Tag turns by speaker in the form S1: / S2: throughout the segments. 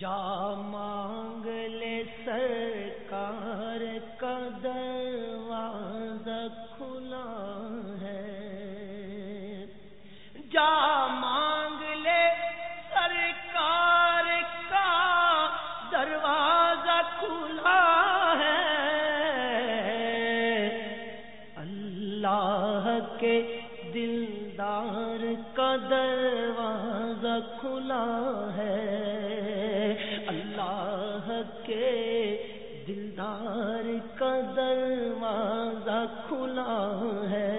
S1: جا مانگ لے سرکار کا دروازہ کھلا ہے۔ جا مانگ لے سرکار کا دروازہ کھلا ہے۔ اللہ کے دلدار کا دروازہ کھلا ہے۔ کے دلدار کا دروازہ کھلا ہے۔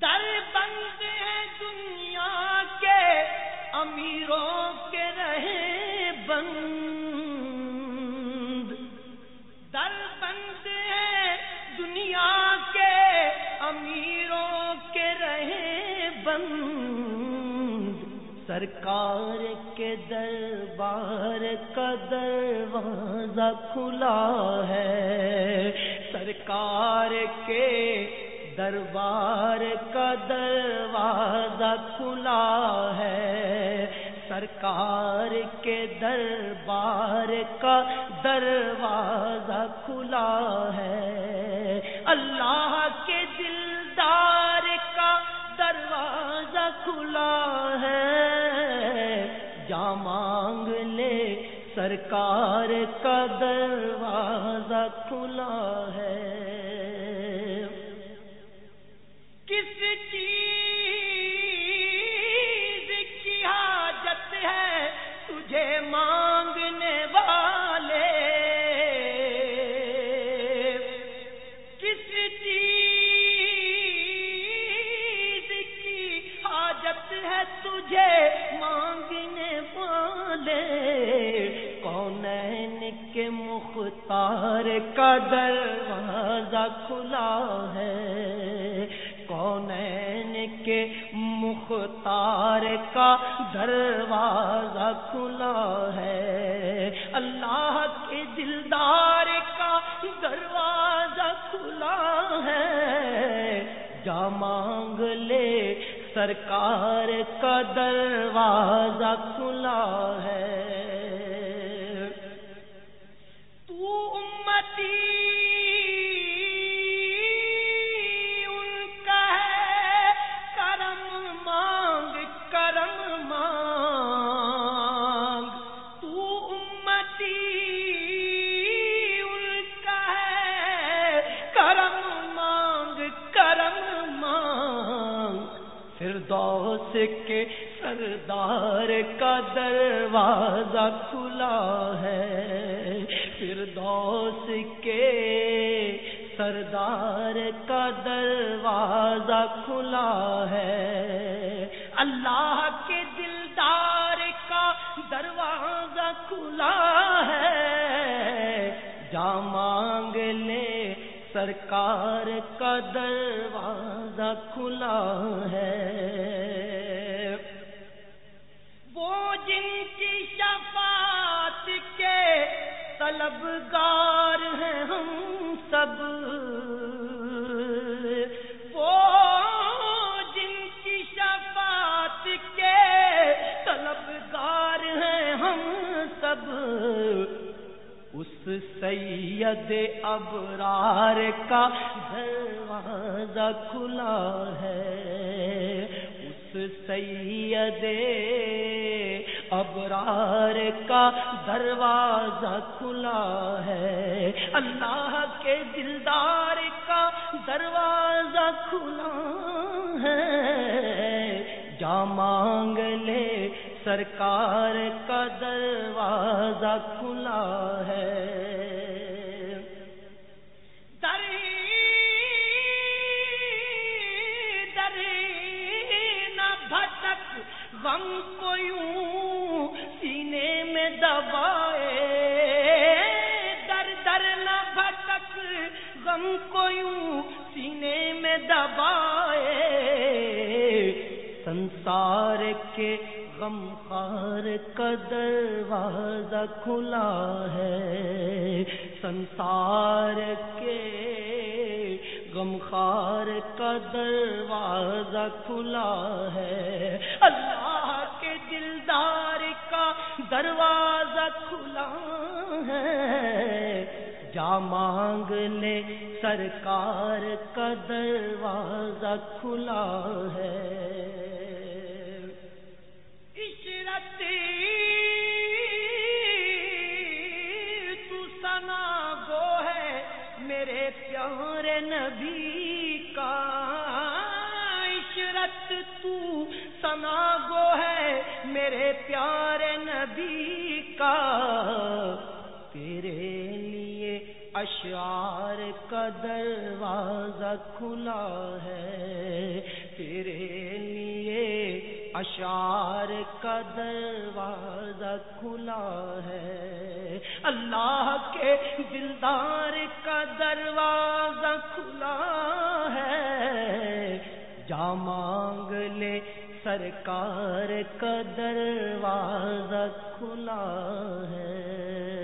S1: در بند ہے دنیا کے امیروں کے رہے بند۔ در بند ہے دنیا کے امیروں کے رہے بند۔ سرکار کے دربار کا دروازہ کھلا ہے۔ سرکار کے دربار کا دروازہ کھلا ہے۔ سرکار کے دربار کا دروازہ کھلا ہے۔ اللہ جا مانگ لے۔ سرکار کا دروازہ کھلا ہے۔ مختار کا دروازہ کھلا ہے۔ کون کے مختار کا دروازہ کھلا ہے۔ اللہ کے دلدار کا دروازہ کھلا ہے۔ جا مانگ لے سرکار کا دروازہ کھلا ہے۔ دوست کے سردار کا دروازہ کھلا ہے۔ پھر دوست کے سردار کا دروازہ کھلا ہے۔ اللہ کے دلدار کا دروازہ کھلا ہے۔ جا مانگ لے سرکار کا دروازہ کھلا ہے۔ طلبگار ہیں ہم سب، وہ جن کی شفاعت کے طلبگار ہیں ہم سب۔ اس سید ابرار کا دروازہ کھلا ہے، اس سید ابرار کا دروازہ کھلا ہے۔ اللہ کے دلدار کا دروازہ کھلا ہے۔ جا مانگ لے سرکار کا دروازہ کھلا ہے۔ غم کو یوں دبائے سنسار کے غم خار کا دروازہ کھلا ہے سنسار کے غم خار کا دروازہ کھلا ہے اللہ کے دلدار کا دروازہ کھلا ہے جا مانگ لے سرکار کا دروازہ کھلا ہے۔ میرے پیارے نبی کا۔ عشرت تو سنا گو ہے میرے پیارے نبی کا۔ اشعار کا دروازہ کھلا ہے تیرے لیے اشعار کا دروازہ کھلا ہے اللہ کے دلدار کا دروازہ کھلا ہے جا مانگ لے سرکار کا دروازہ کھلا ہے